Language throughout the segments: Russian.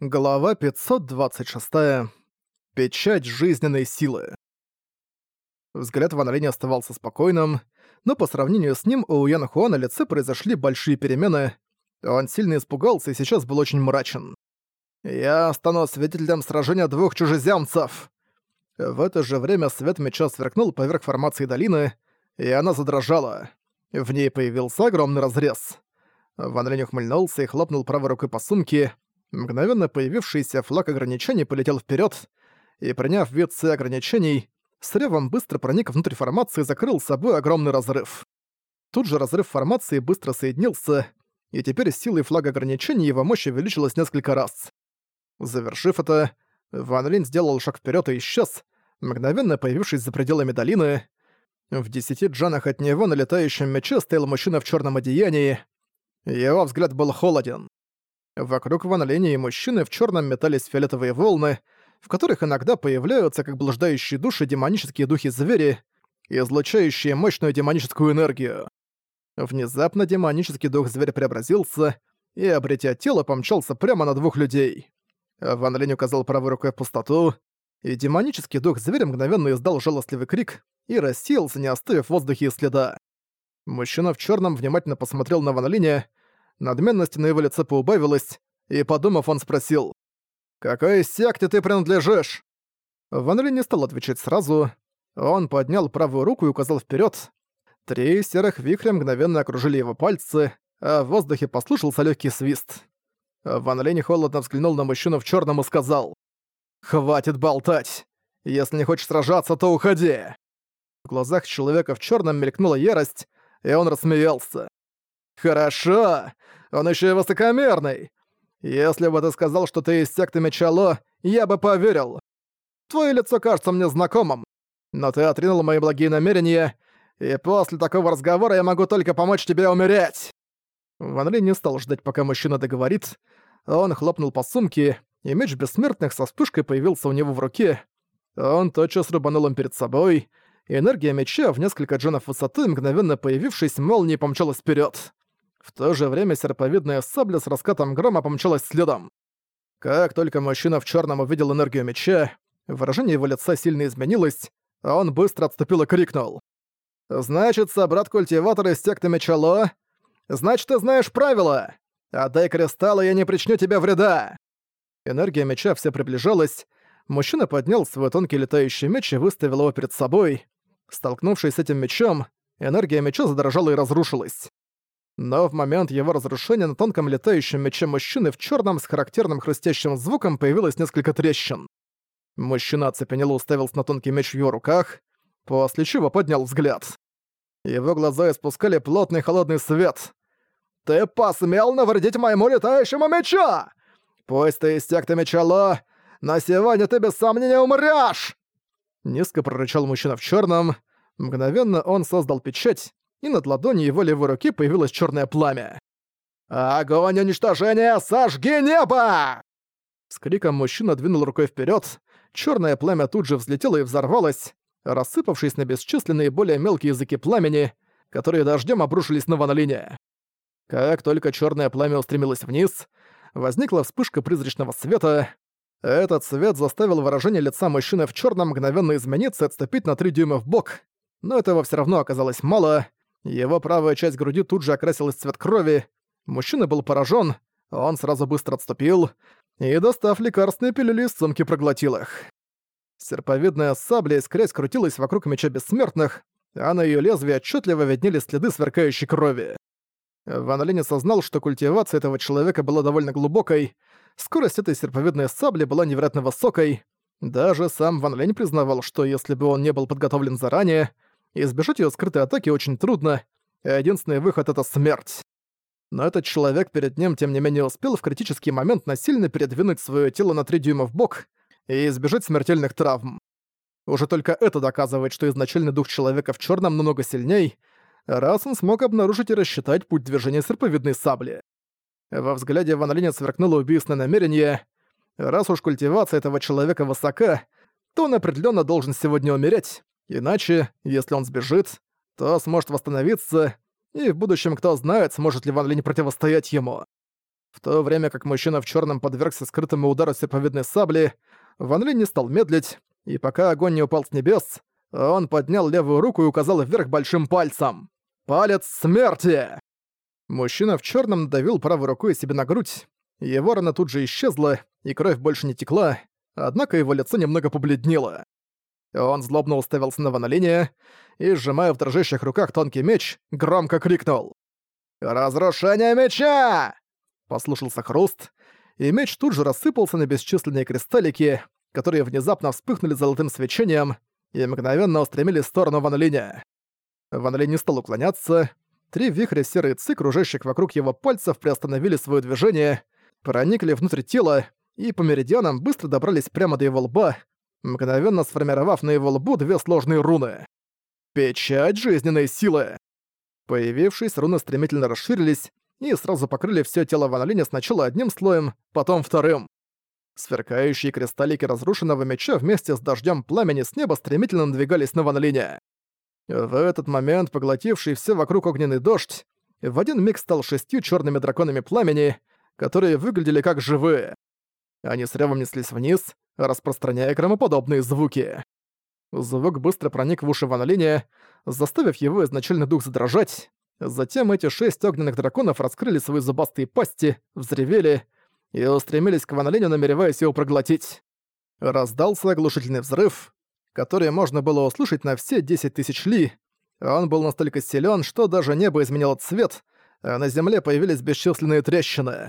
Глава 526. Печать жизненной силы. Взгляд Ван Линь оставался спокойным, но по сравнению с ним у Ян Хуа на лице произошли большие перемены. Он сильно испугался и сейчас был очень мрачен. «Я стану свидетелем сражения двух чужеземцев!» В это же время свет меча сверкнул поверх формации долины, и она задрожала. В ней появился огромный разрез. Ван Линь ухмыльнулся и хлопнул правой рукой по сумке, Мгновенно появившийся флаг ограничений полетел вперед и, приняв вид С ограничений, с ревом быстро проник внутрь формации и закрыл собой огромный разрыв. Тут же разрыв формации быстро соединился, и теперь силой флага ограничений его мощь увеличилась несколько раз. Завершив это, Ван Линь сделал шаг вперед и исчез, мгновенно появившись за пределами долины. В десяти джанах от него на летающем мече стоял мужчина в черном одеянии. Его взгляд был холоден. Вокруг Ван Линя и мужчины в черном метались фиолетовые волны, в которых иногда появляются как блуждающие души демонические духи-звери, излучающие мощную демоническую энергию. Внезапно демонический дух-зверь преобразился и, обретя тело, помчался прямо на двух людей. Ван Линь указал правой рукой в пустоту, и демонический дух-зверь мгновенно издал жалостливый крик и рассеялся, не оставив в воздухе следа. Мужчина в черном внимательно посмотрел на Ван Линя, Надменность на его лице поубавилась, и, подумав, он спросил, «Какой секте ты принадлежишь?» Ван Ли не стал отвечать сразу. Он поднял правую руку и указал вперед. Три серых вихря мгновенно окружили его пальцы, а в воздухе послышался легкий свист. Ван Линь холодно взглянул на мужчину в черном и сказал, «Хватит болтать! Если не хочешь сражаться, то уходи!» В глазах человека в черном мелькнула ярость, и он рассмеялся. «Хорошо! Он еще и высокомерный! Если бы ты сказал, что ты из секты Мечало, я бы поверил. Твое лицо кажется мне знакомым, но ты отринул мои благие намерения, и после такого разговора я могу только помочь тебе умереть!» Ван Ли не стал ждать, пока мужчина договорит. Он хлопнул по сумке, и меч бессмертных со вспышкой появился у него в руке. Он тотчас рубанул им перед собой, энергия меча в несколько дженов высоты, мгновенно появившись, молнией помчалась вперед. В то же время серповидная сабля с раскатом грома помчалась следом. Как только мужчина в черном увидел энергию меча, выражение его лица сильно изменилось, а он быстро отступил и крикнул. «Значит, собрат-культиватор из секты Мечало? Значит, ты знаешь правила! Отдай кристалл, и я не причиню тебе вреда!» Энергия меча все приближалась, мужчина поднял свой тонкий летающий меч и выставил его перед собой. Столкнувшись с этим мечом, энергия меча задрожала и разрушилась. Но в момент его разрушения на тонком летающем мече мужчины в черном с характерным хрустящим звуком появилось несколько трещин. Мужчина оцепенело уставился на тонкий меч в его руках, после чего поднял взгляд. Его глаза испускали плотный холодный свет. «Ты посмел навредить моему летающему мечу! Пусть ты из секты мечало, но сегодня ты без сомнения умрёшь!» Низко прорычал мужчина в черном. Мгновенно он создал печать, и над ладонью его левой руки появилось черное пламя. «Огонь уничтожения! Сожги небо!» С криком мужчина двинул рукой вперед. Черное пламя тут же взлетело и взорвалось, рассыпавшись на бесчисленные более мелкие языки пламени, которые дождем обрушились на Ванолине. Как только черное пламя устремилось вниз, возникла вспышка призрачного света. Этот свет заставил выражение лица мужчины в черном мгновенно измениться и отступить на три дюйма в бок, но этого все равно оказалось мало. Его правая часть груди тут же окрасилась в цвет крови. Мужчина был поражен, он сразу быстро отступил и, достав лекарственные пилюли из сумки, проглотил их. Серповидная сабля искрясь крутилась вокруг меча бессмертных, а на ее лезвии отчетливо виднели следы сверкающей крови. Ван Линь осознал, что культивация этого человека была довольно глубокой, скорость этой серповидной сабли была невероятно высокой. Даже сам Ван Линь признавал, что если бы он не был подготовлен заранее, Избежать ее скрытой атаки очень трудно, и единственный выход — это смерть. Но этот человек перед ним, тем не менее, успел в критический момент насильно передвинуть свое тело на три дюйма в бок и избежать смертельных травм. Уже только это доказывает, что изначальный дух человека в черном намного сильней, раз он смог обнаружить и рассчитать путь движения серповидной сабли. Во взгляде Ван Линя сверкнуло убийственное намерение. Раз уж культивация этого человека высока, то он определенно должен сегодня умереть, Иначе, если он сбежит, то сможет восстановиться, и в будущем кто знает, сможет ли Ван Линь противостоять ему. В то время как мужчина в черном подвергся скрытому удару серповидной сабли, Ван Линь не стал медлить, и пока огонь не упал с небес, он поднял левую руку и указал вверх большим пальцем. «Палец смерти!» Мужчина в черном надавил правой рукой себе на грудь. Его рана тут же исчезла, и кровь больше не текла, однако его лицо немного побледнело. Он злобно уставился на Ванолиния и, сжимая в дрожащих руках тонкий меч, громко крикнул. «Разрушение меча!» Послушался хруст, и меч тут же рассыпался на бесчисленные кристаллики, которые внезапно вспыхнули золотым свечением и мгновенно устремились в сторону Ван Линя. Не стал уклоняться. Три вихря серой ци, кружащих вокруг его пальцев, приостановили свое движение, проникли внутрь тела и по меридианам быстро добрались прямо до его лба, мгновенно сформировав на его лбу две сложные руны. Печать жизненной силы. Появившись, руны стремительно расширились и сразу покрыли все тело Ван Линя сначала одним слоем, потом вторым. Сверкающие кристаллики разрушенного меча вместе с дождем пламени с неба стремительно надвигались на Ван Линя. В этот момент поглотивший все вокруг огненный дождь в один миг стал шестью черными драконами пламени, которые выглядели как живые. Они с ревом неслись вниз, распространяя громоподобные звуки. Звук быстро проник в уши Ван Линя, заставив его изначальный дух задрожать. Затем эти шесть огненных драконов раскрыли свои зубастые пасти, взревели и устремились к Ван Линю, намереваясь его проглотить. Раздался оглушительный взрыв, который можно было услышать на все 10 тысяч ли. Он был настолько силен, что даже небо изменило цвет, а на земле появились бесчисленные трещины.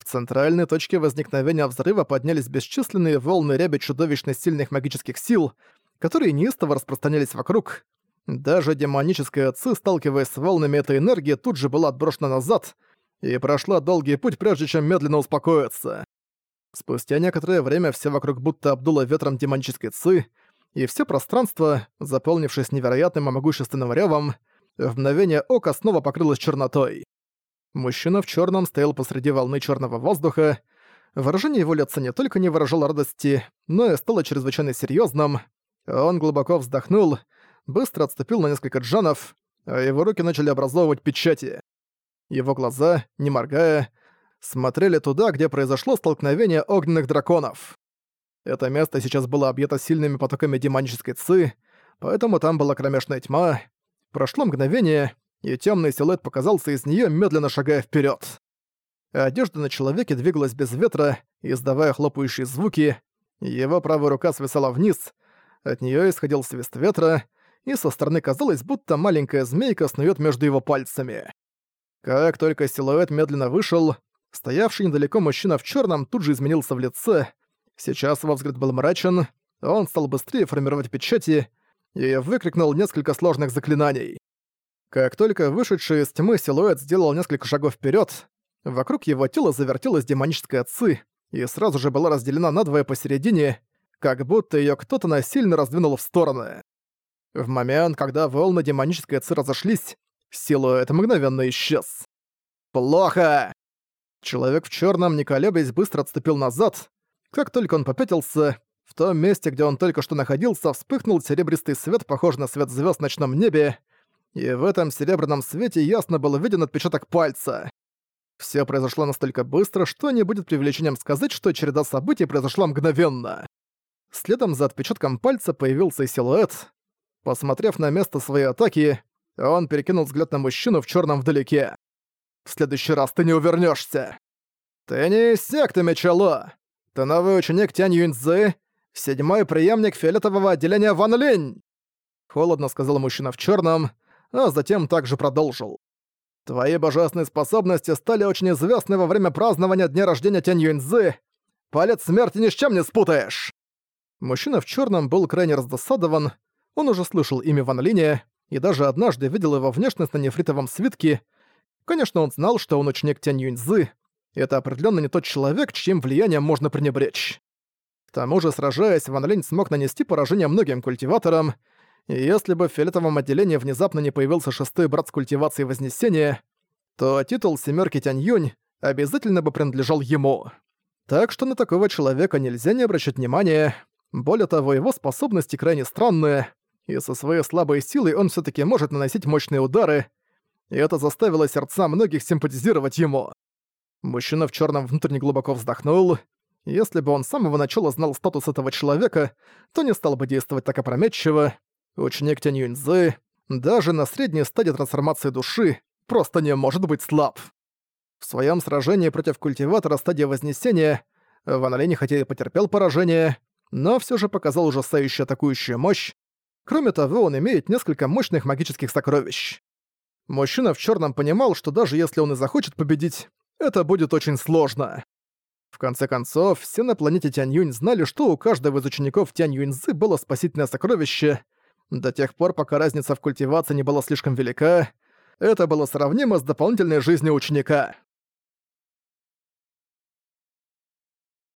В центральной точке возникновения взрыва поднялись бесчисленные волны ряби чудовищно сильных магических сил, которые неистово распространялись вокруг. Даже демоническая ци, сталкиваясь с волнами этой энергии, тут же была отброшена назад и прошла долгий путь, прежде чем медленно успокоиться. Спустя некоторое время все вокруг будто обдуло ветром демонической ци, и все пространство, заполнившись невероятным и могущественным ревом, в мгновение ока снова покрылось чернотой. Мужчина в черном стоял посреди волны черного воздуха. Выражение его лица не только не выражало радости, но и стало чрезвычайно серьезным. Он глубоко вздохнул, быстро отступил на несколько джанов, а его руки начали образовывать печати. Его глаза, не моргая, смотрели туда, где произошло столкновение огненных драконов. Это место сейчас было объято сильными потоками демонической ци, поэтому там была кромешная тьма. Прошло мгновение, и темный силуэт показался из нее, медленно шагая вперед. Одежда на человеке двигалась без ветра, издавая хлопающие звуки. Его правая рука свисала вниз, от нее исходил свист ветра, и со стороны казалось, будто маленькая змейка снует между его пальцами. Как только силуэт медленно вышел, стоявший недалеко мужчина в черном тут же изменился в лице, Сейчас его взгляд был мрачен, он стал быстрее формировать печати и выкрикнул несколько сложных заклинаний. Как только вышедший из тьмы силуэт сделал несколько шагов вперед, вокруг его тела завертелась демоническая ци и сразу же была разделена надвое посередине, как будто ее кто-то насильно раздвинул в стороны. В момент, когда волны демонической ци разошлись, силуэт мгновенно исчез. «Плохо!» Человек в черном, не колеблясь, быстро отступил назад, как только он попятился, в том месте, где он только что находился, вспыхнул серебристый свет, похожий на свет звезд в ночном небе, и в этом серебряном свете ясно был виден отпечаток пальца. Все произошло настолько быстро, что не будет привлечением сказать, что череда событий произошла мгновенно. Следом за отпечатком пальца появился и силуэт. Посмотрев на место своей атаки, он перекинул взгляд на мужчину в черном вдалеке. «В следующий раз ты не увернешься. «Ты не из секты Мечало! Ты новый ученик Тянь Юньцзы, седьмой преемник фиолетового отделения Ван Линь!» Холодно сказал мужчина в черном, а затем также продолжил. «Твои божественные способности стали очень известны во время празднования дня рождения Тянь Юньцзы. Палец смерти ни с чем не спутаешь!» Мужчина в черном был крайне раздосадован, он уже слышал имя Ван Линя и даже однажды видел его внешность на нефритовом свитке. Конечно, он знал, что он ученик Тянь Юньцзы, это определенно не тот человек, чьим влиянием можно пренебречь. К тому же, сражаясь, Ван Линь смог нанести поражение многим культиваторам, и если бы в фиолетовом отделении внезапно не появился шестой брат с культивацией Вознесения, то титул «семерки Тянь Юнь» обязательно бы принадлежал ему. Так что на такого человека нельзя не обращать внимания. Более того, его способности крайне странные, и со своей слабой силой он все таки может наносить мощные удары, и это заставило сердца многих симпатизировать ему. Мужчина в черном внутренне глубоко вздохнул. Если бы он с самого начала знал статус этого человека, то не стал бы действовать так опрометчиво. Ученик Тянь Юньзы, даже на средней стадии трансформации души, просто не может быть слаб. В своем сражении против культиватора стадии Вознесения Ван Линь хотя и потерпел поражение, но все же показал ужасающую атакующую мощь. Кроме того, он имеет несколько мощных магических сокровищ. Мужчина в черном понимал, что даже если он и захочет победить, это будет очень сложно. В конце концов, все на планете Тянь-Юнь знали, что у каждого из учеников Тянь-Юньзы было спасительное сокровище. До тех пор, пока разница в культивации не была слишком велика, это было сравнимо с дополнительной жизнью ученика.